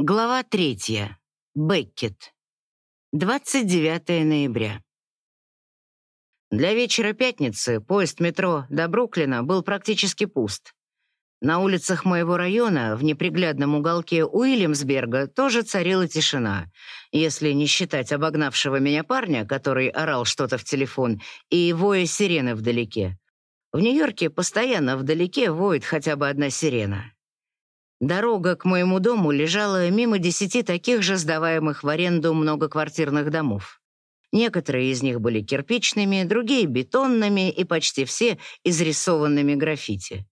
Глава третья. Беккет. 29 ноября. Для вечера пятницы поезд метро до Бруклина был практически пуст. На улицах моего района, в неприглядном уголке Уильямсберга, тоже царила тишина, если не считать обогнавшего меня парня, который орал что-то в телефон, и воя сирены вдалеке. В Нью-Йорке постоянно вдалеке воет хотя бы одна сирена. Дорога к моему дому лежала мимо десяти таких же сдаваемых в аренду многоквартирных домов. Некоторые из них были кирпичными, другие — бетонными и почти все изрисованными граффити.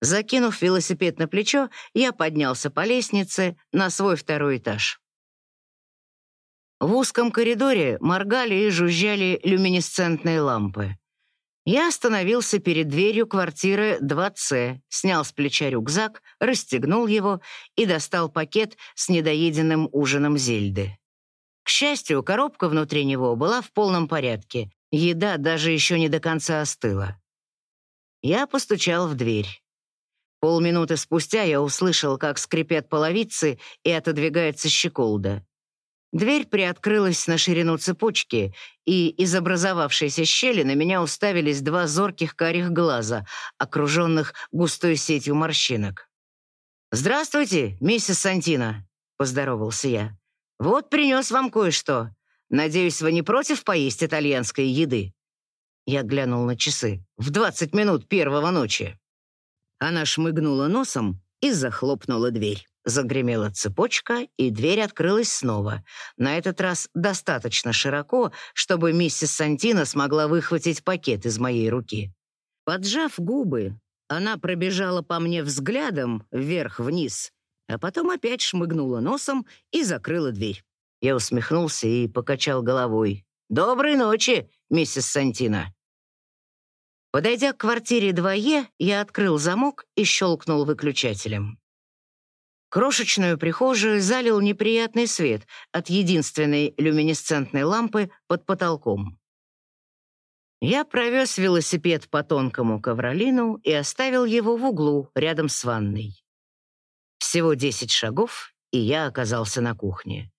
Закинув велосипед на плечо, я поднялся по лестнице на свой второй этаж. В узком коридоре моргали и жужжали люминесцентные лампы. Я остановился перед дверью квартиры 2С, снял с плеча рюкзак, расстегнул его и достал пакет с недоеденным ужином Зельды. К счастью, коробка внутри него была в полном порядке, еда даже еще не до конца остыла. Я постучал в дверь. Полминуты спустя я услышал, как скрипят половицы и отодвигается щеколда. Дверь приоткрылась на ширину цепочки, и из образовавшейся щели на меня уставились два зорких карих глаза, окруженных густой сетью морщинок. «Здравствуйте, миссис Сантина», — поздоровался я. «Вот принес вам кое-что. Надеюсь, вы не против поесть итальянской еды?» Я глянул на часы. «В двадцать минут первого ночи». Она шмыгнула носом и захлопнула дверь. Загремела цепочка, и дверь открылась снова. На этот раз достаточно широко, чтобы миссис Сантина смогла выхватить пакет из моей руки. Поджав губы, она пробежала по мне взглядом вверх-вниз, а потом опять шмыгнула носом и закрыла дверь. Я усмехнулся и покачал головой. «Доброй ночи, миссис Сантина!» Подойдя к квартире 2Е, я открыл замок и щелкнул выключателем. Крошечную прихожую залил неприятный свет от единственной люминесцентной лампы под потолком. Я провез велосипед по тонкому ковролину и оставил его в углу рядом с ванной. Всего десять шагов, и я оказался на кухне.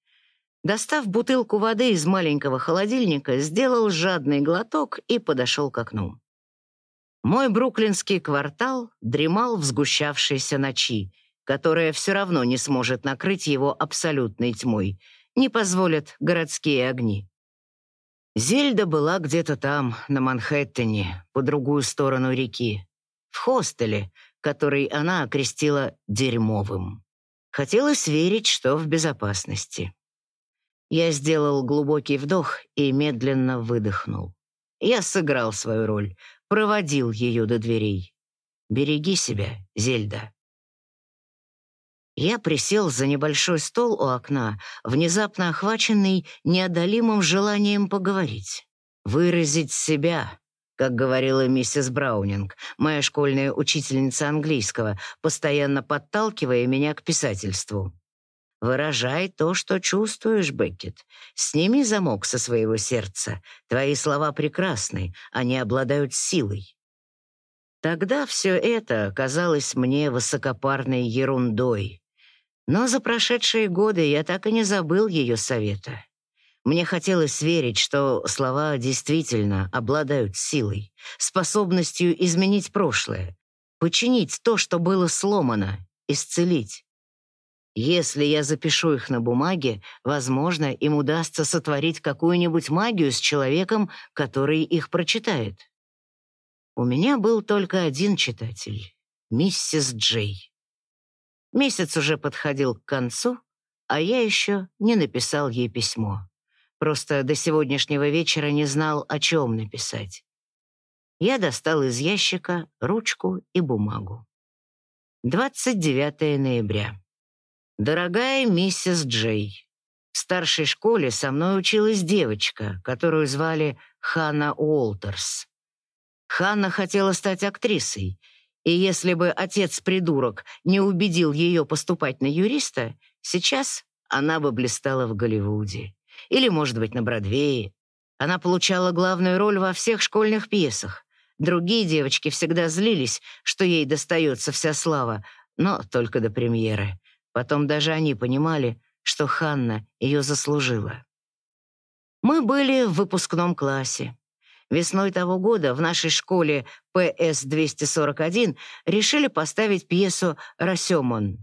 Достав бутылку воды из маленького холодильника, сделал жадный глоток и подошел к окну. Мой бруклинский квартал дремал в сгущавшейся ночи, которая все равно не сможет накрыть его абсолютной тьмой, не позволят городские огни. Зельда была где-то там, на Манхэттене, по другую сторону реки, в хостеле, который она окрестила «дерьмовым». Хотелось верить, что в безопасности. Я сделал глубокий вдох и медленно выдохнул. Я сыграл свою роль, проводил ее до дверей. «Береги себя, Зельда». Я присел за небольшой стол у окна, внезапно охваченный неодолимым желанием поговорить. Выразить себя, как говорила миссис Браунинг, моя школьная учительница английского, постоянно подталкивая меня к писательству. Выражай то, что чувствуешь, Беккет. Сними замок со своего сердца. Твои слова прекрасны, они обладают силой. Тогда все это казалось мне высокопарной ерундой. Но за прошедшие годы я так и не забыл ее совета. Мне хотелось верить, что слова действительно обладают силой, способностью изменить прошлое, починить то, что было сломано, исцелить. Если я запишу их на бумаге, возможно, им удастся сотворить какую-нибудь магию с человеком, который их прочитает. У меня был только один читатель — миссис Джей. Месяц уже подходил к концу, а я еще не написал ей письмо. Просто до сегодняшнего вечера не знал, о чем написать. Я достал из ящика ручку и бумагу. 29 ноября. Дорогая миссис Джей, в старшей школе со мной училась девочка, которую звали Ханна Уолтерс. Ханна хотела стать актрисой — и если бы отец-придурок не убедил ее поступать на юриста, сейчас она бы блистала в Голливуде. Или, может быть, на Бродвее. Она получала главную роль во всех школьных пьесах. Другие девочки всегда злились, что ей достается вся слава, но только до премьеры. Потом даже они понимали, что Ханна ее заслужила. Мы были в выпускном классе. Весной того года в нашей школе ПС-241 решили поставить пьесу «Расемон».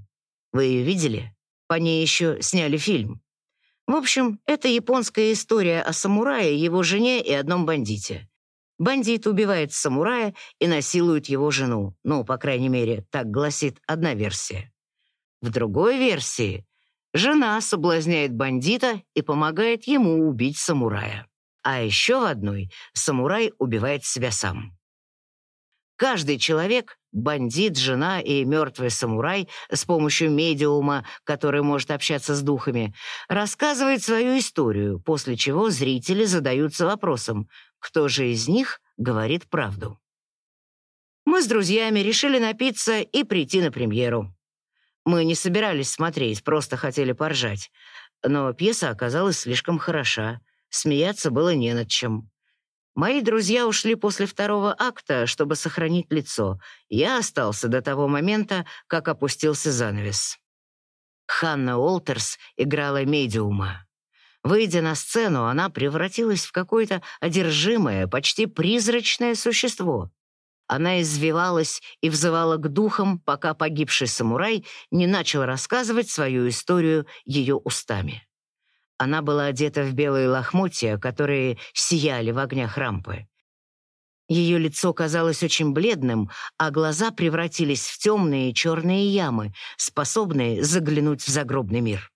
Вы ее видели? По ней еще сняли фильм. В общем, это японская история о самурае, его жене и одном бандите. Бандит убивает самурая и насилует его жену. Ну, по крайней мере, так гласит одна версия. В другой версии жена соблазняет бандита и помогает ему убить самурая. А еще в одной самурай убивает себя сам. Каждый человек — бандит, жена и мертвый самурай с помощью медиума, который может общаться с духами, рассказывает свою историю, после чего зрители задаются вопросом, кто же из них говорит правду. Мы с друзьями решили напиться и прийти на премьеру. Мы не собирались смотреть, просто хотели поржать. Но пьеса оказалась слишком хороша, смеяться было не над чем. Мои друзья ушли после второго акта, чтобы сохранить лицо. Я остался до того момента, как опустился занавес. Ханна Уолтерс играла медиума. Выйдя на сцену, она превратилась в какое-то одержимое, почти призрачное существо. Она извивалась и взывала к духам, пока погибший самурай не начал рассказывать свою историю ее устами. Она была одета в белые лохмотья, которые сияли в огнях рампы. Ее лицо казалось очень бледным, а глаза превратились в темные черные ямы, способные заглянуть в загробный мир.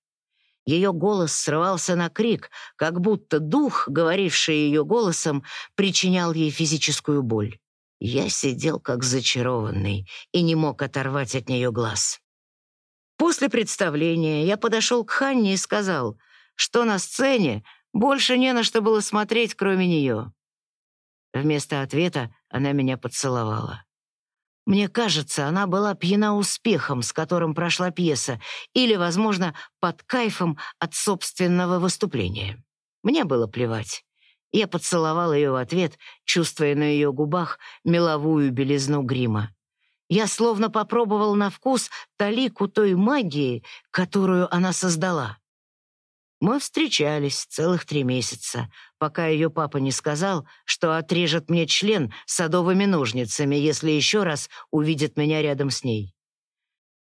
Ее голос срывался на крик, как будто дух, говоривший ее голосом, причинял ей физическую боль. Я сидел как зачарованный и не мог оторвать от нее глаз. После представления я подошел к Ханне и сказал — что на сцене больше не на что было смотреть, кроме нее. Вместо ответа она меня поцеловала. Мне кажется, она была пьяна успехом, с которым прошла пьеса, или, возможно, под кайфом от собственного выступления. Мне было плевать. Я поцеловал ее в ответ, чувствуя на ее губах меловую белизну грима. Я словно попробовал на вкус талику той магии, которую она создала. Мы встречались целых три месяца, пока ее папа не сказал, что отрежет мне член садовыми ножницами, если еще раз увидит меня рядом с ней.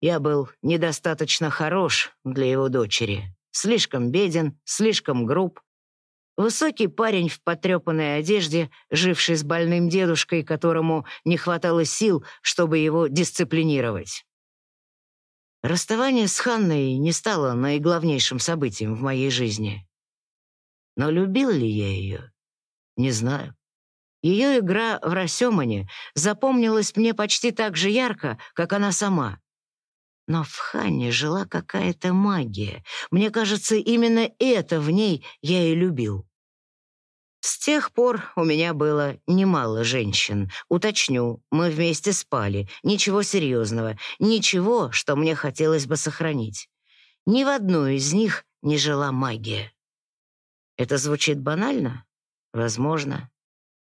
Я был недостаточно хорош для его дочери. Слишком беден, слишком груб. Высокий парень в потрепанной одежде, живший с больным дедушкой, которому не хватало сил, чтобы его дисциплинировать. Расставание с Ханной не стало наиглавнейшим событием в моей жизни. Но любил ли я ее? Не знаю. Ее игра в Рассемане запомнилась мне почти так же ярко, как она сама. Но в Ханне жила какая-то магия. Мне кажется, именно это в ней я и любил. С тех пор у меня было немало женщин. Уточню, мы вместе спали. Ничего серьезного. Ничего, что мне хотелось бы сохранить. Ни в одной из них не жила магия. Это звучит банально? Возможно.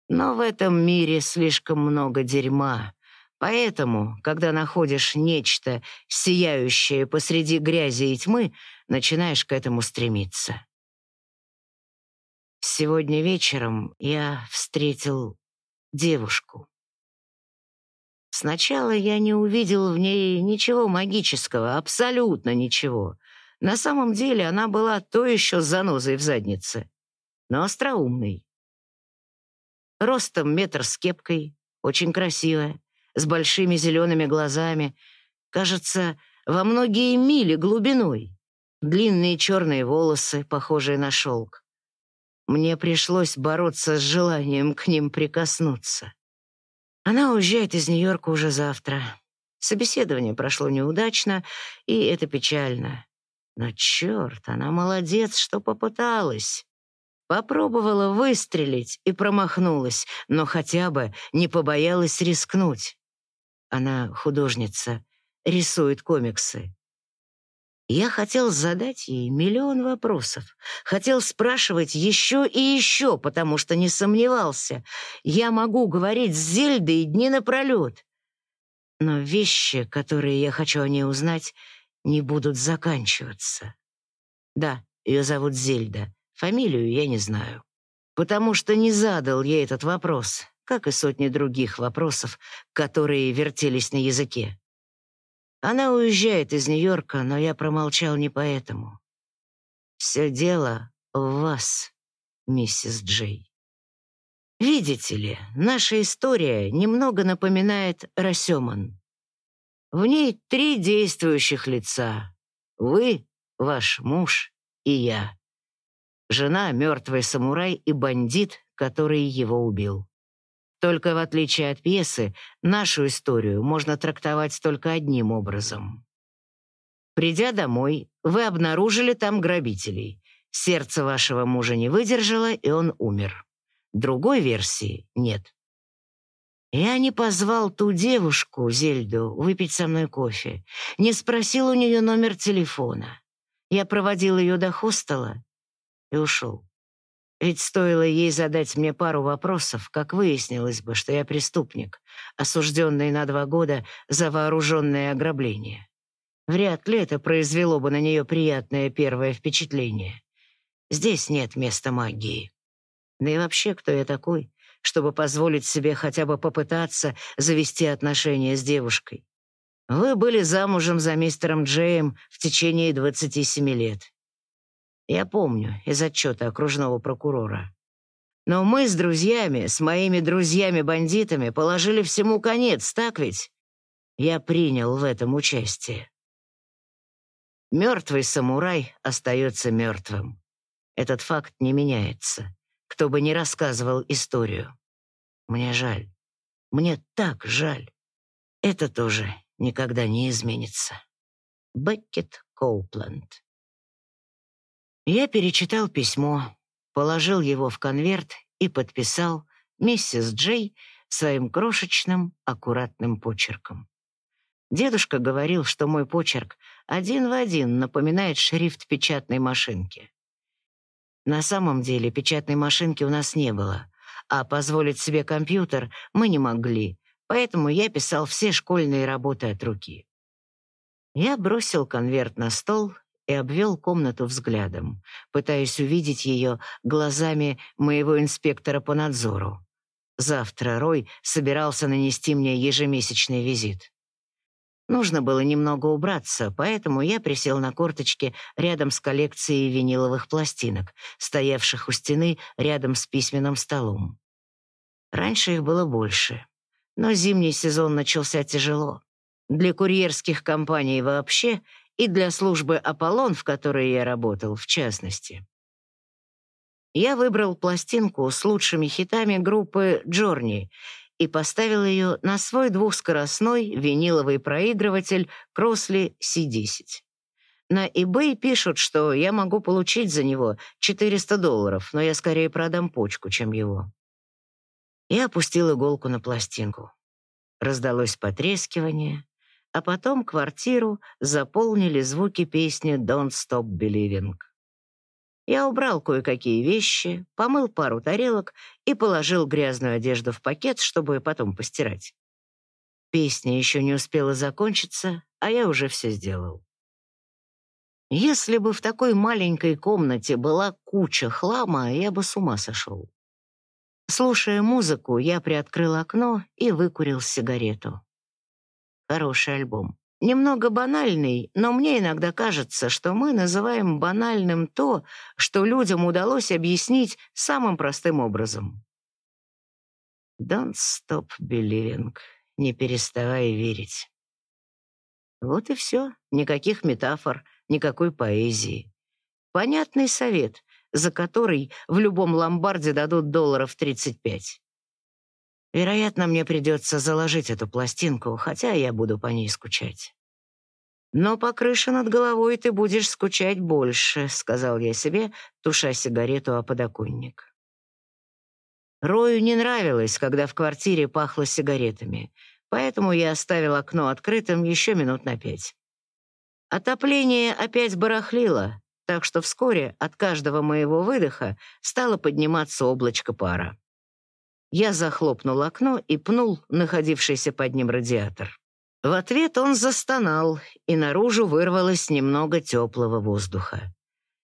Но в этом мире слишком много дерьма. Поэтому, когда находишь нечто, сияющее посреди грязи и тьмы, начинаешь к этому стремиться. Сегодня вечером я встретил девушку. Сначала я не увидел в ней ничего магического, абсолютно ничего. На самом деле она была то еще занозой в заднице, но остроумной. Ростом метр с кепкой, очень красивая, с большими зелеными глазами, кажется, во многие мили глубиной. Длинные черные волосы, похожие на шелк. Мне пришлось бороться с желанием к ним прикоснуться. Она уезжает из Нью-Йорка уже завтра. Собеседование прошло неудачно, и это печально. Но черт, она молодец, что попыталась. Попробовала выстрелить и промахнулась, но хотя бы не побоялась рискнуть. Она художница, рисует комиксы. Я хотел задать ей миллион вопросов. Хотел спрашивать еще и еще, потому что не сомневался. Я могу говорить с Зельдой дни напролет. Но вещи, которые я хочу о ней узнать, не будут заканчиваться. Да, ее зовут Зельда. Фамилию я не знаю. Потому что не задал ей этот вопрос, как и сотни других вопросов, которые вертелись на языке. Она уезжает из Нью-Йорка, но я промолчал не поэтому. Все дело в вас, миссис Джей. Видите ли, наша история немного напоминает Расеман. В ней три действующих лица. Вы, ваш муж и я. Жена — мертвый самурай и бандит, который его убил. Только в отличие от пьесы, нашу историю можно трактовать только одним образом. Придя домой, вы обнаружили там грабителей. Сердце вашего мужа не выдержало, и он умер. Другой версии нет. Я не позвал ту девушку, Зельду, выпить со мной кофе. Не спросил у нее номер телефона. Я проводил ее до хостела и ушел. Ведь стоило ей задать мне пару вопросов, как выяснилось бы, что я преступник, осужденный на два года за вооруженное ограбление. Вряд ли это произвело бы на нее приятное первое впечатление. Здесь нет места магии. Да и вообще, кто я такой, чтобы позволить себе хотя бы попытаться завести отношения с девушкой? Вы были замужем за мистером Джеем в течение 27 лет. Я помню из отчета окружного прокурора. Но мы с друзьями, с моими друзьями-бандитами положили всему конец, так ведь? Я принял в этом участие. Мертвый самурай остается мертвым. Этот факт не меняется, кто бы ни рассказывал историю. Мне жаль. Мне так жаль. Это тоже никогда не изменится. Беккет Коупленд я перечитал письмо, положил его в конверт и подписал миссис Джей своим крошечным, аккуратным почерком. Дедушка говорил, что мой почерк один в один напоминает шрифт печатной машинки. На самом деле печатной машинки у нас не было, а позволить себе компьютер мы не могли, поэтому я писал все школьные работы от руки. Я бросил конверт на стол и обвел комнату взглядом, пытаясь увидеть ее глазами моего инспектора по надзору. Завтра Рой собирался нанести мне ежемесячный визит. Нужно было немного убраться, поэтому я присел на корточки рядом с коллекцией виниловых пластинок, стоявших у стены рядом с письменным столом. Раньше их было больше, но зимний сезон начался тяжело. Для курьерских компаний вообще и для службы «Аполлон», в которой я работал, в частности. Я выбрал пластинку с лучшими хитами группы «Джорни» и поставил ее на свой двухскоростной виниловый проигрыватель Кросли C10. На eBay пишут, что я могу получить за него 400 долларов, но я скорее продам почку, чем его. Я опустил иголку на пластинку. Раздалось потрескивание, а потом квартиру заполнили звуки песни «Don't Stop Believing». Я убрал кое-какие вещи, помыл пару тарелок и положил грязную одежду в пакет, чтобы потом постирать. Песня еще не успела закончиться, а я уже все сделал. Если бы в такой маленькой комнате была куча хлама, я бы с ума сошел. Слушая музыку, я приоткрыл окно и выкурил сигарету. Хороший альбом. Немного банальный, но мне иногда кажется, что мы называем банальным то, что людям удалось объяснить самым простым образом. Don't stop believing. Не переставай верить. Вот и все. Никаких метафор, никакой поэзии. Понятный совет, за который в любом ломбарде дадут долларов 35. Вероятно, мне придется заложить эту пластинку, хотя я буду по ней скучать. «Но по крыше над головой ты будешь скучать больше», — сказал я себе, туша сигарету о подоконник. Рою не нравилось, когда в квартире пахло сигаретами, поэтому я оставил окно открытым еще минут на пять. Отопление опять барахлило, так что вскоре от каждого моего выдоха стало подниматься облачко пара. Я захлопнул окно и пнул находившийся под ним радиатор. В ответ он застонал, и наружу вырвалось немного теплого воздуха.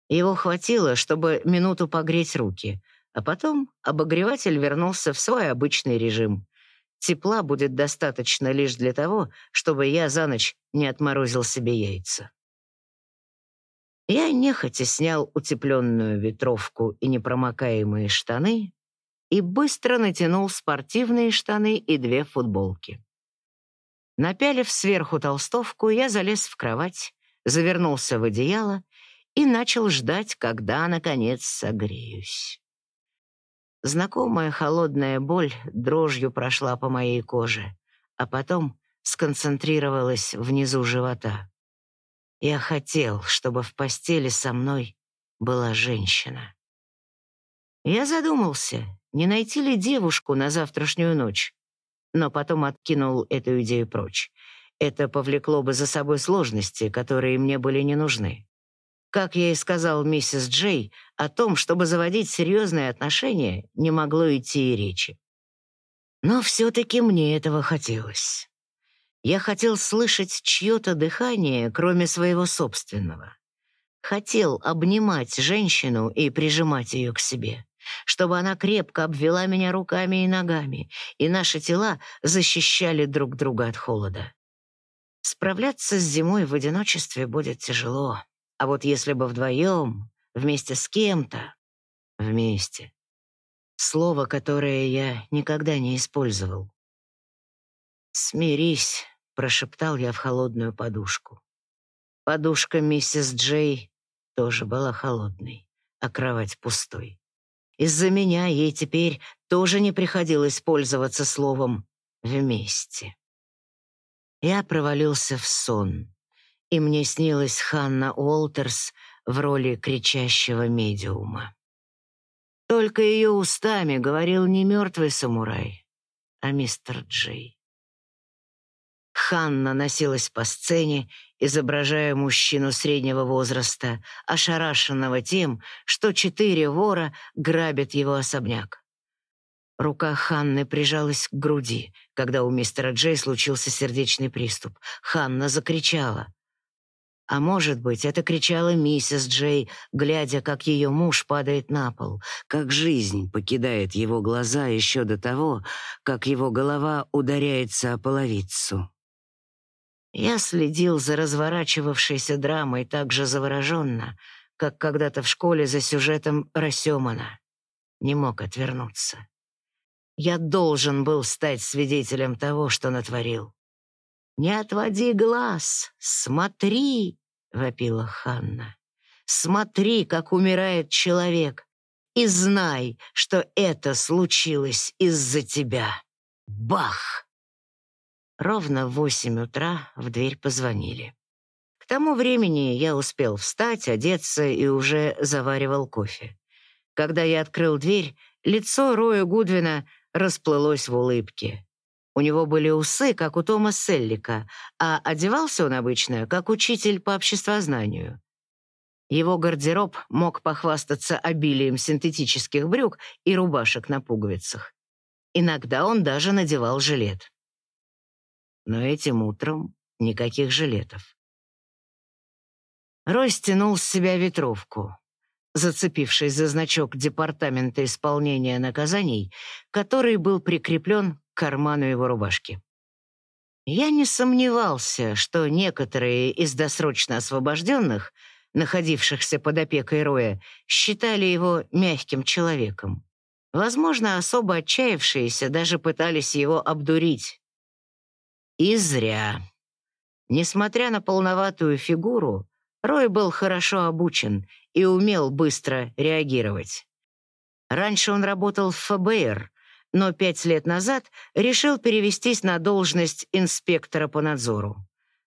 Его хватило, чтобы минуту погреть руки, а потом обогреватель вернулся в свой обычный режим. Тепла будет достаточно лишь для того, чтобы я за ночь не отморозил себе яйца. Я нехотя снял утепленную ветровку и непромокаемые штаны и быстро натянул спортивные штаны и две футболки. Напялив сверху толстовку, я залез в кровать, завернулся в одеяло и начал ждать, когда, наконец, согреюсь. Знакомая холодная боль дрожью прошла по моей коже, а потом сконцентрировалась внизу живота. Я хотел, чтобы в постели со мной была женщина. Я задумался, не найти ли девушку на завтрашнюю ночь, но потом откинул эту идею прочь. Это повлекло бы за собой сложности, которые мне были не нужны. Как я и сказал миссис Джей, о том, чтобы заводить серьезные отношения, не могло идти и речи. Но все-таки мне этого хотелось. Я хотел слышать чье-то дыхание, кроме своего собственного. Хотел обнимать женщину и прижимать ее к себе чтобы она крепко обвела меня руками и ногами, и наши тела защищали друг друга от холода. Справляться с зимой в одиночестве будет тяжело, а вот если бы вдвоем, вместе с кем-то, вместе. Слово, которое я никогда не использовал. «Смирись», — прошептал я в холодную подушку. Подушка миссис Джей тоже была холодной, а кровать пустой. Из-за меня ей теперь тоже не приходилось пользоваться словом «вместе». Я провалился в сон, и мне снилась Ханна Уолтерс в роли кричащего медиума. Только ее устами говорил не мертвый самурай, а мистер Джей. Ханна носилась по сцене, изображая мужчину среднего возраста, ошарашенного тем, что четыре вора грабят его особняк. Рука Ханны прижалась к груди, когда у мистера Джей случился сердечный приступ. Ханна закричала. А может быть, это кричала миссис Джей, глядя, как ее муж падает на пол, как жизнь покидает его глаза еще до того, как его голова ударяется о половицу. Я следил за разворачивавшейся драмой так же завороженно, как когда-то в школе за сюжетом Рассемана. Не мог отвернуться. Я должен был стать свидетелем того, что натворил. «Не отводи глаз, смотри!» — вопила Ханна. «Смотри, как умирает человек, и знай, что это случилось из-за тебя!» Бах! Ровно в восемь утра в дверь позвонили. К тому времени я успел встать, одеться и уже заваривал кофе. Когда я открыл дверь, лицо Роя Гудвина расплылось в улыбке. У него были усы, как у Тома Селлика, а одевался он обычно, как учитель по обществознанию. Его гардероб мог похвастаться обилием синтетических брюк и рубашек на пуговицах. Иногда он даже надевал жилет но этим утром никаких жилетов. Рой стянул с себя ветровку, зацепившись за значок Департамента исполнения наказаний, который был прикреплен к карману его рубашки. Я не сомневался, что некоторые из досрочно освобожденных, находившихся под опекой Роя, считали его мягким человеком. Возможно, особо отчаявшиеся даже пытались его обдурить, и зря. Несмотря на полноватую фигуру, Рой был хорошо обучен и умел быстро реагировать. Раньше он работал в ФБР, но пять лет назад решил перевестись на должность инспектора по надзору.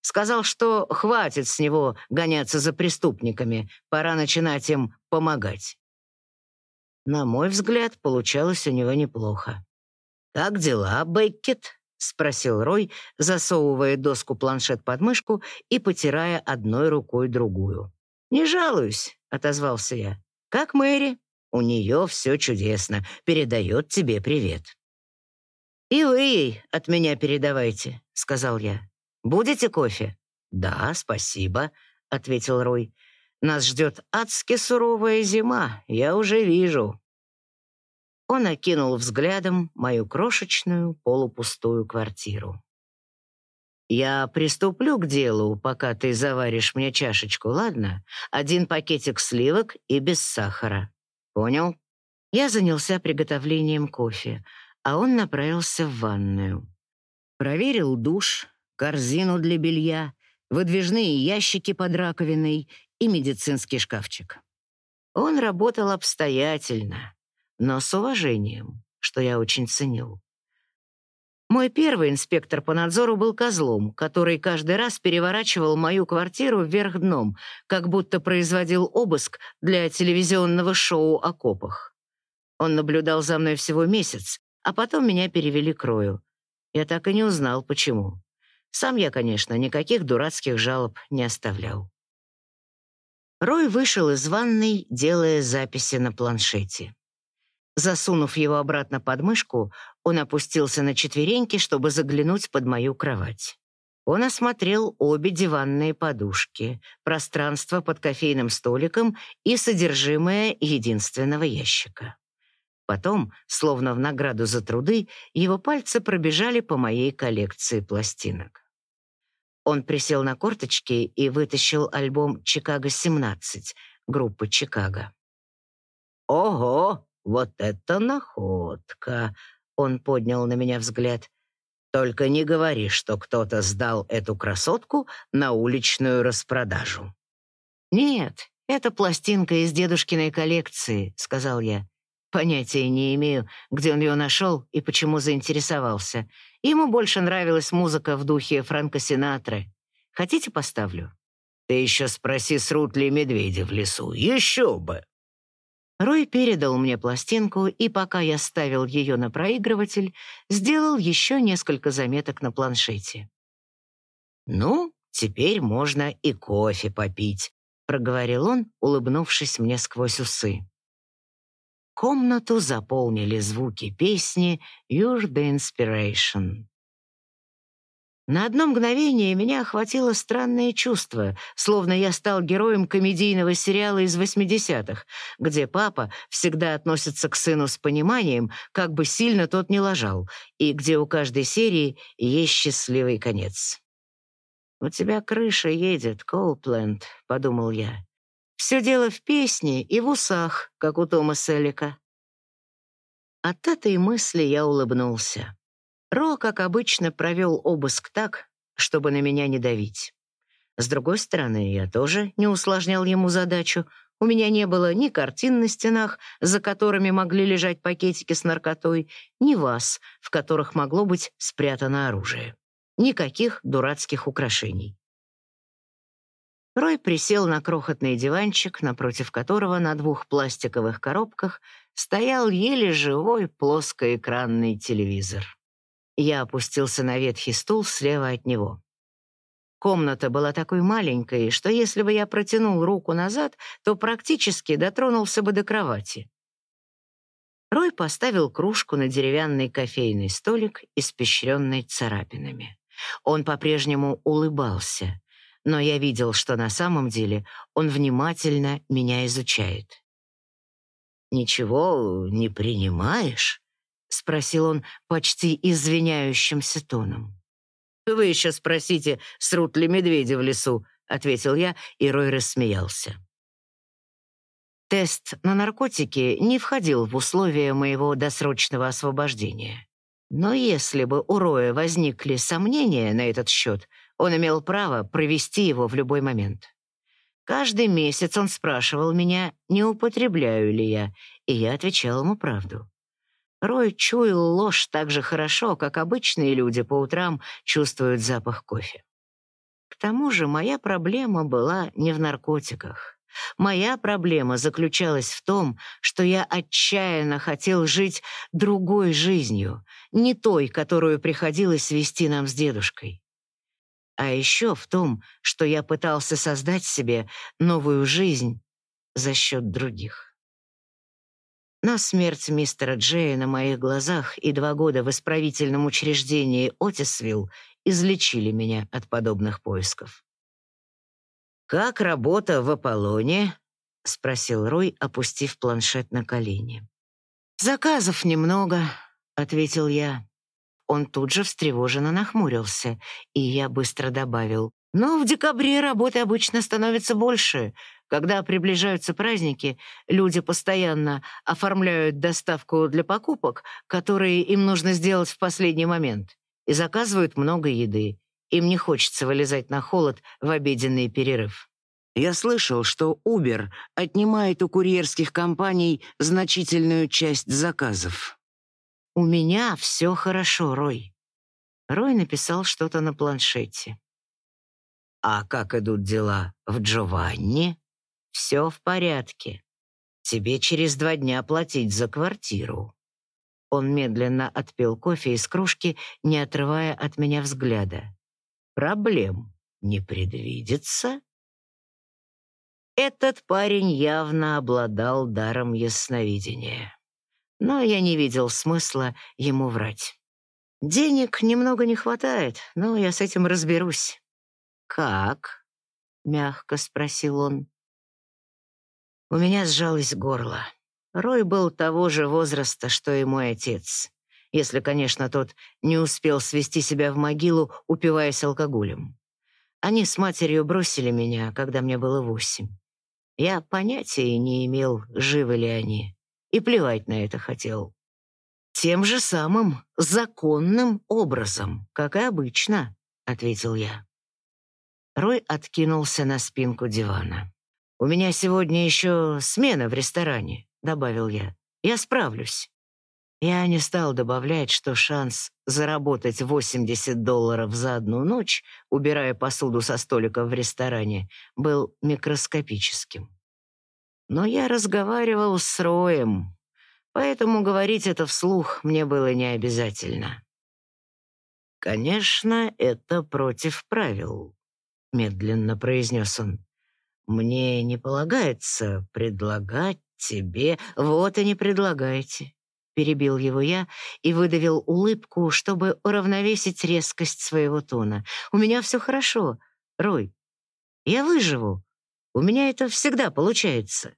Сказал, что хватит с него гоняться за преступниками, пора начинать им помогать. На мой взгляд, получалось у него неплохо. «Как дела, Беккет?» — спросил Рой, засовывая доску-планшет под мышку и потирая одной рукой другую. «Не жалуюсь», — отозвался я. «Как Мэри? У нее все чудесно. Передает тебе привет». «И вы ей от меня передавайте», — сказал я. Будете кофе?» «Да, спасибо», — ответил Рой. «Нас ждет адски суровая зима, я уже вижу». Он окинул взглядом мою крошечную полупустую квартиру. «Я приступлю к делу, пока ты заваришь мне чашечку, ладно? Один пакетик сливок и без сахара. Понял?» Я занялся приготовлением кофе, а он направился в ванную. Проверил душ, корзину для белья, выдвижные ящики под раковиной и медицинский шкафчик. Он работал обстоятельно, но с уважением, что я очень ценил. Мой первый инспектор по надзору был козлом, который каждый раз переворачивал мою квартиру вверх дном, как будто производил обыск для телевизионного шоу о копах. Он наблюдал за мной всего месяц, а потом меня перевели к Рою. Я так и не узнал, почему. Сам я, конечно, никаких дурацких жалоб не оставлял. Рой вышел из ванной, делая записи на планшете. Засунув его обратно под мышку, он опустился на четвереньки, чтобы заглянуть под мою кровать. Он осмотрел обе диванные подушки, пространство под кофейным столиком и содержимое единственного ящика. Потом, словно в награду за труды, его пальцы пробежали по моей коллекции пластинок. Он присел на корточки и вытащил альбом «Чикаго-17» группы «Чикаго». «Ого!» «Вот это находка!» — он поднял на меня взгляд. «Только не говори, что кто-то сдал эту красотку на уличную распродажу». «Нет, это пластинка из дедушкиной коллекции», — сказал я. Понятия не имею, где он ее нашел и почему заинтересовался. Ему больше нравилась музыка в духе Франка Синатры. Хотите, поставлю? Ты еще спроси с Рутли медведя в лесу. Еще бы! Рой передал мне пластинку, и пока я ставил ее на проигрыватель, сделал еще несколько заметок на планшете. «Ну, теперь можно и кофе попить», — проговорил он, улыбнувшись мне сквозь усы. Комнату заполнили звуки песни «You're the Inspiration». На одно мгновение меня охватило странное чувство, словно я стал героем комедийного сериала из 80-х, где папа всегда относится к сыну с пониманием, как бы сильно тот не лажал, и где у каждой серии есть счастливый конец. «У тебя крыша едет, Коупленд», — подумал я. «Все дело в песне и в усах, как у Тома Селлика». От этой мысли я улыбнулся. Ро, как обычно, провел обыск так, чтобы на меня не давить. С другой стороны, я тоже не усложнял ему задачу. У меня не было ни картин на стенах, за которыми могли лежать пакетики с наркотой, ни ваз, в которых могло быть спрятано оружие. Никаких дурацких украшений. Рой присел на крохотный диванчик, напротив которого на двух пластиковых коробках стоял еле живой плоскоэкранный телевизор. Я опустился на ветхий стул слева от него. Комната была такой маленькой, что если бы я протянул руку назад, то практически дотронулся бы до кровати. Рой поставил кружку на деревянный кофейный столик, испещренный царапинами. Он по-прежнему улыбался, но я видел, что на самом деле он внимательно меня изучает. «Ничего не принимаешь?» — спросил он почти извиняющимся тоном. «Вы еще спросите, срут ли медведи в лесу», — ответил я, и Рой рассмеялся. Тест на наркотики не входил в условия моего досрочного освобождения. Но если бы у Роя возникли сомнения на этот счет, он имел право провести его в любой момент. Каждый месяц он спрашивал меня, не употребляю ли я, и я отвечал ему правду. Рой чуял ложь так же хорошо, как обычные люди по утрам чувствуют запах кофе. К тому же моя проблема была не в наркотиках. Моя проблема заключалась в том, что я отчаянно хотел жить другой жизнью, не той, которую приходилось вести нам с дедушкой. А еще в том, что я пытался создать себе новую жизнь за счет других. Но смерть мистера Джея на моих глазах и два года в исправительном учреждении Отисвилл излечили меня от подобных поисков. «Как работа в Аполлоне?» — спросил Рой, опустив планшет на колени. «Заказов немного», — ответил я. Он тут же встревоженно нахмурился, и я быстро добавил. «Но в декабре работы обычно становится больше. Когда приближаются праздники, люди постоянно оформляют доставку для покупок, которые им нужно сделать в последний момент, и заказывают много еды. Им не хочется вылезать на холод в обеденный перерыв. Я слышал, что Uber отнимает у курьерских компаний значительную часть заказов. «У меня все хорошо, Рой». Рой написал что-то на планшете. «А как идут дела в Джованни?» «Все в порядке. Тебе через два дня платить за квартиру». Он медленно отпил кофе из кружки, не отрывая от меня взгляда. «Проблем не предвидится?» Этот парень явно обладал даром ясновидения. Но я не видел смысла ему врать. Денег немного не хватает, но я с этим разберусь. «Как?» — мягко спросил он. У меня сжалось горло. Рой был того же возраста, что и мой отец. Если, конечно, тот не успел свести себя в могилу, упиваясь алкоголем. Они с матерью бросили меня, когда мне было восемь. Я понятия не имел, живы ли они, и плевать на это хотел. «Тем же самым законным образом, как и обычно», — ответил я. Рой откинулся на спинку дивана. «У меня сегодня еще смена в ресторане», — добавил я. «Я справлюсь». Я не стал добавлять, что шанс заработать 80 долларов за одну ночь, убирая посуду со столика в ресторане, был микроскопическим. Но я разговаривал с Роем, поэтому говорить это вслух мне было не обязательно. «Конечно, это против правил», — медленно произнес он. Мне не полагается предлагать тебе... Вот и не предлагайте. Перебил его я и выдавил улыбку, чтобы уравновесить резкость своего тона. У меня все хорошо, Рой. Я выживу. У меня это всегда получается.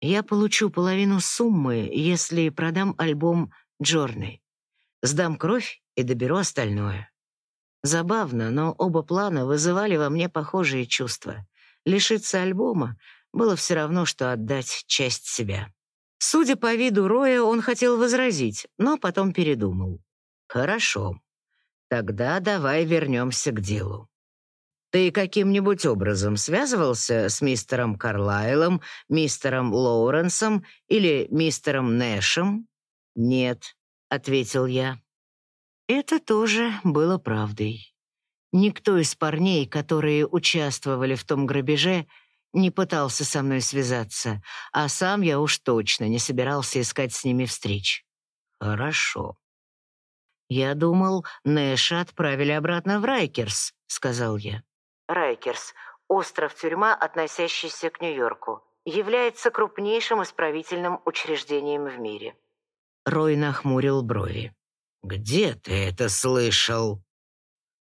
Я получу половину суммы, если продам альбом Джорни. Сдам кровь и доберу остальное. Забавно, но оба плана вызывали во мне похожие чувства. Лишиться альбома было все равно, что отдать часть себя. Судя по виду Роя, он хотел возразить, но потом передумал. «Хорошо. Тогда давай вернемся к делу. Ты каким-нибудь образом связывался с мистером Карлайлом, мистером Лоуренсом или мистером Нэшем?» «Нет», — ответил я. Это тоже было правдой. Никто из парней, которые участвовали в том грабеже, не пытался со мной связаться, а сам я уж точно не собирался искать с ними встреч. Хорошо. Я думал, Нэша отправили обратно в Райкерс, сказал я. Райкерс — остров-тюрьма, относящийся к Нью-Йорку, является крупнейшим исправительным учреждением в мире. Рой нахмурил брови. «Где ты это слышал?»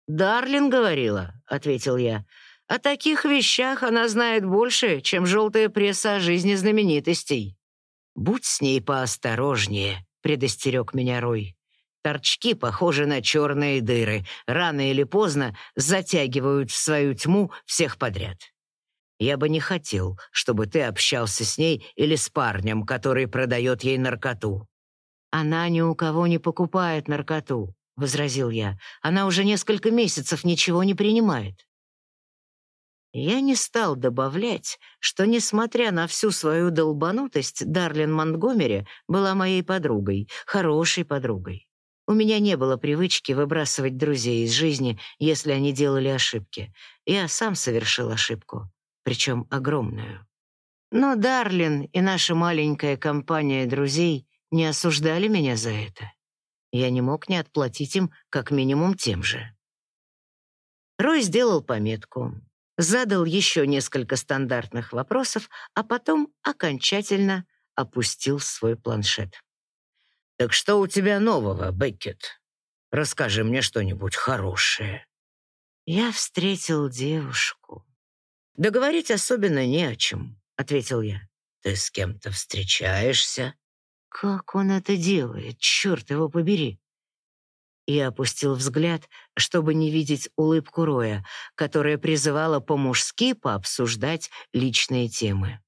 «Дарлин говорила», — ответил я. «О таких вещах она знает больше, чем желтая пресса о жизни знаменитостей». «Будь с ней поосторожнее», — предостерег меня Рой. Торчки похожи на черные дыры. Рано или поздно затягивают в свою тьму всех подряд. Я бы не хотел, чтобы ты общался с ней или с парнем, который продает ей наркоту. Она ни у кого не покупает наркоту. — возразил я. «Она уже несколько месяцев ничего не принимает». Я не стал добавлять, что, несмотря на всю свою долбанутость, Дарлин Монтгомери была моей подругой, хорошей подругой. У меня не было привычки выбрасывать друзей из жизни, если они делали ошибки. Я сам совершил ошибку, причем огромную. Но Дарлин и наша маленькая компания друзей не осуждали меня за это. Я не мог не отплатить им как минимум тем же. Рой сделал пометку, задал еще несколько стандартных вопросов, а потом окончательно опустил свой планшет. «Так что у тебя нового, Беккет?» Расскажи мне что-нибудь хорошее». «Я встретил девушку». «Да говорить особенно не о чем», — ответил я. «Ты с кем-то встречаешься?» «Как он это делает? Черт его побери!» Я опустил взгляд, чтобы не видеть улыбку Роя, которая призывала по-мужски пообсуждать личные темы.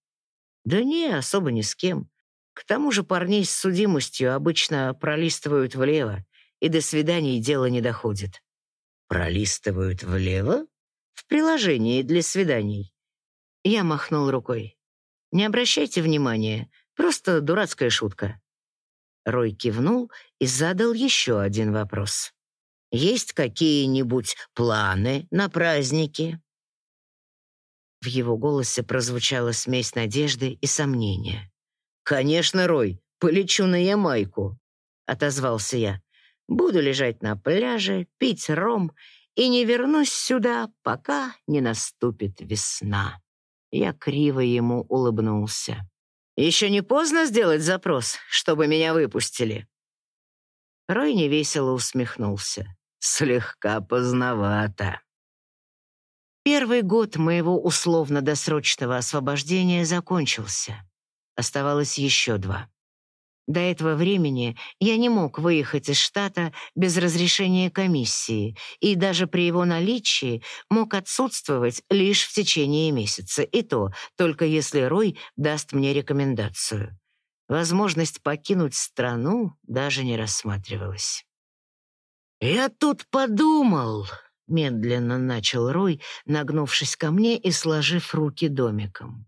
«Да не, особо ни с кем. К тому же парней с судимостью обычно пролистывают влево, и до свиданий дело не доходит». «Пролистывают влево? В приложении для свиданий?» Я махнул рукой. «Не обращайте внимания, просто дурацкая шутка». Рой кивнул и задал еще один вопрос. «Есть какие-нибудь планы на праздники?» В его голосе прозвучала смесь надежды и сомнения. «Конечно, Рой, полечу на Ямайку», — отозвался я. «Буду лежать на пляже, пить ром и не вернусь сюда, пока не наступит весна». Я криво ему улыбнулся. Еще не поздно сделать запрос, чтобы меня выпустили?» Рой невесело усмехнулся. «Слегка поздновато». Первый год моего условно-досрочного освобождения закончился. Оставалось еще два. До этого времени я не мог выехать из штата без разрешения комиссии и даже при его наличии мог отсутствовать лишь в течение месяца, и то только если Рой даст мне рекомендацию. Возможность покинуть страну даже не рассматривалась. «Я тут подумал», — медленно начал Рой, нагнувшись ко мне и сложив руки домиком.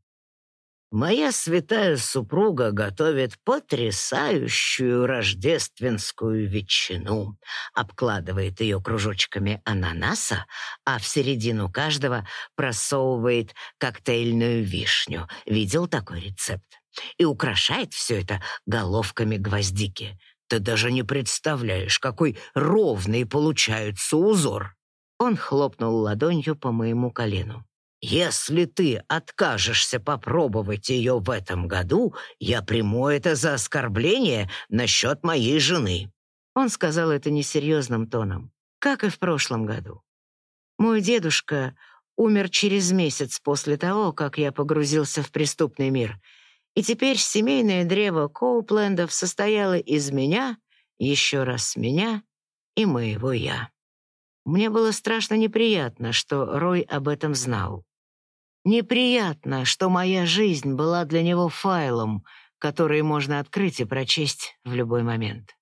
Моя святая супруга готовит потрясающую рождественскую ветчину, обкладывает ее кружочками ананаса, а в середину каждого просовывает коктейльную вишню. Видел такой рецепт? И украшает все это головками гвоздики. Ты даже не представляешь, какой ровный получается узор. Он хлопнул ладонью по моему колену. Если ты откажешься попробовать ее в этом году, я приму это за оскорбление насчет моей жены». Он сказал это несерьезным тоном, как и в прошлом году. Мой дедушка умер через месяц после того, как я погрузился в преступный мир, и теперь семейное древо Коуплендов состояло из меня, еще раз меня и моего «я». Мне было страшно неприятно, что Рой об этом знал. Неприятно, что моя жизнь была для него файлом, который можно открыть и прочесть в любой момент.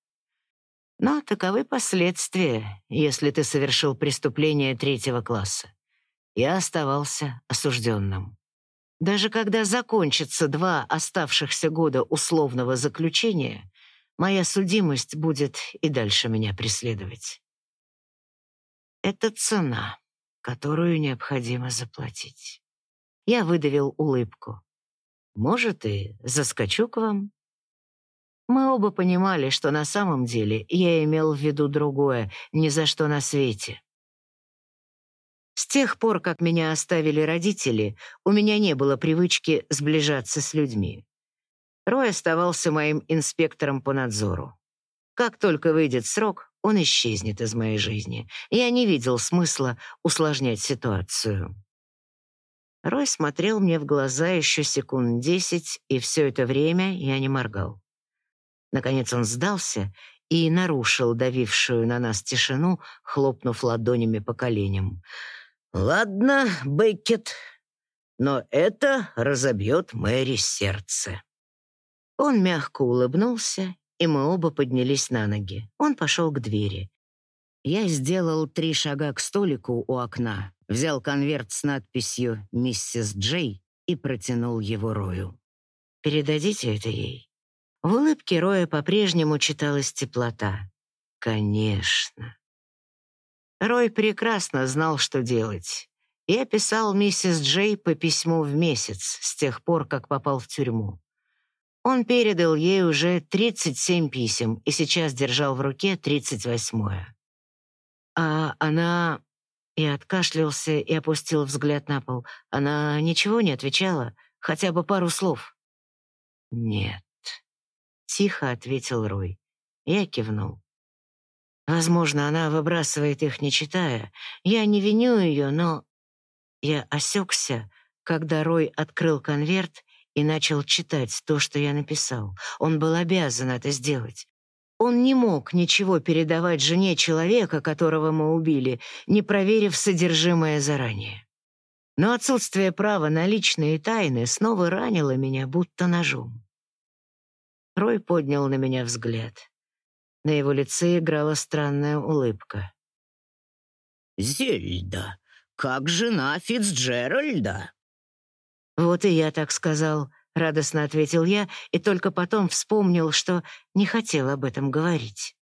Но таковы последствия, если ты совершил преступление третьего класса. Я оставался осужденным. Даже когда закончатся два оставшихся года условного заключения, моя судимость будет и дальше меня преследовать. Это цена, которую необходимо заплатить. Я выдавил улыбку. «Может, и заскочу к вам?» Мы оба понимали, что на самом деле я имел в виду другое, ни за что на свете. С тех пор, как меня оставили родители, у меня не было привычки сближаться с людьми. Рой оставался моим инспектором по надзору. Как только выйдет срок, он исчезнет из моей жизни. Я не видел смысла усложнять ситуацию. Рой смотрел мне в глаза еще секунд десять, и все это время я не моргал. Наконец он сдался и нарушил давившую на нас тишину, хлопнув ладонями по коленям. «Ладно, Беккет, но это разобьет Мэри сердце». Он мягко улыбнулся, и мы оба поднялись на ноги. Он пошел к двери. Я сделал три шага к столику у окна, взял конверт с надписью «Миссис Джей» и протянул его Рою. «Передадите это ей». В улыбке Роя по-прежнему читалась теплота. «Конечно». Рой прекрасно знал, что делать. Я писал миссис Джей по письму в месяц с тех пор, как попал в тюрьму. Он передал ей уже 37 писем и сейчас держал в руке 38-е. А она... Я откашлялся и опустил взгляд на пол. Она ничего не отвечала, хотя бы пару слов. «Нет», — тихо ответил Рой. Я кивнул. Возможно, она выбрасывает их, не читая. Я не виню ее, но... Я осекся, когда Рой открыл конверт и начал читать то, что я написал. Он был обязан это сделать. Он не мог ничего передавать жене человека, которого мы убили, не проверив содержимое заранее. Но отсутствие права на личные тайны снова ранило меня, будто ножом. Рой поднял на меня взгляд. На его лице играла странная улыбка. «Зельда, как жена Фицджеральда?» «Вот и я так сказал», — радостно ответил я, и только потом вспомнил, что не хотел об этом говорить.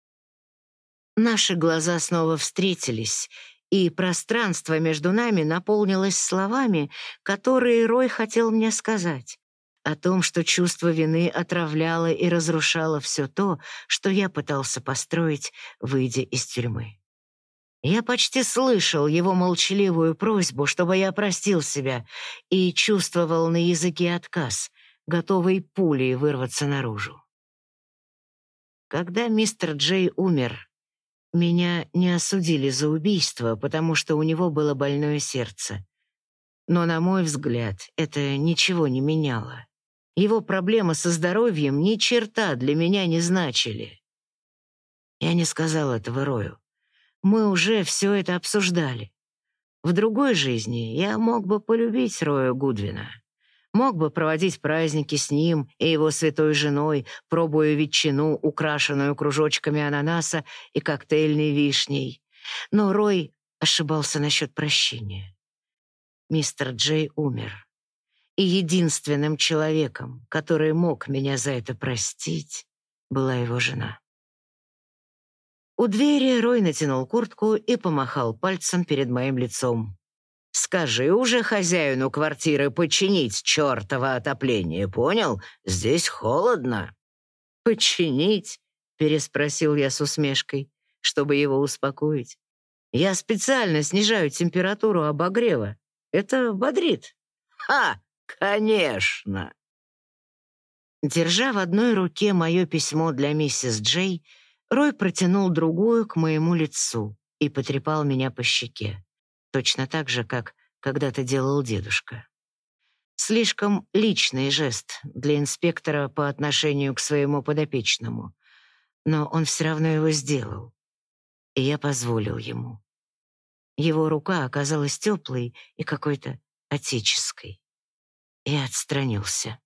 Наши глаза снова встретились, и пространство между нами наполнилось словами, которые Рой хотел мне сказать, о том, что чувство вины отравляло и разрушало все то, что я пытался построить, выйдя из тюрьмы. Я почти слышал его молчаливую просьбу, чтобы я простил себя, и чувствовал на языке отказ, готовый пулей вырваться наружу. Когда мистер Джей умер, меня не осудили за убийство, потому что у него было больное сердце. Но, на мой взгляд, это ничего не меняло. Его проблемы со здоровьем ни черта для меня не значили. Я не сказал этого Рою. Мы уже все это обсуждали. В другой жизни я мог бы полюбить Роя Гудвина. Мог бы проводить праздники с ним и его святой женой, пробуя ветчину, украшенную кружочками ананаса и коктейльной вишней. Но Рой ошибался насчет прощения. Мистер Джей умер. И единственным человеком, который мог меня за это простить, была его жена. У двери Рой натянул куртку и помахал пальцем перед моим лицом. «Скажи уже хозяину квартиры починить чертово отопление, понял? Здесь холодно». «Починить?» — переспросил я с усмешкой, чтобы его успокоить. «Я специально снижаю температуру обогрева. Это бодрит». «Ха! Конечно!» Держа в одной руке мое письмо для миссис Джей, Рой протянул другую к моему лицу и потрепал меня по щеке, точно так же, как когда-то делал дедушка. Слишком личный жест для инспектора по отношению к своему подопечному, но он все равно его сделал, и я позволил ему. Его рука оказалась теплой и какой-то отеческой. И отстранился.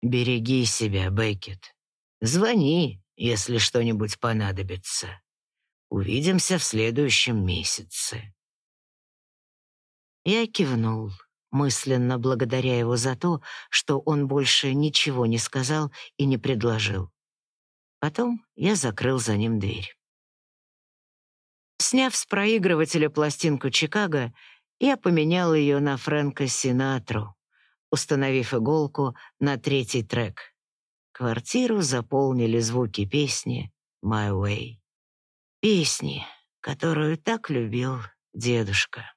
«Береги себя, Беккет. Звони, если что-нибудь понадобится. Увидимся в следующем месяце». Я кивнул, мысленно благодаря его за то, что он больше ничего не сказал и не предложил. Потом я закрыл за ним дверь. Сняв с проигрывателя пластинку «Чикаго», я поменял ее на Фрэнка Синатру, установив иголку на третий трек — Квартиру заполнили звуки песни «My Way». Песни, которую так любил дедушка.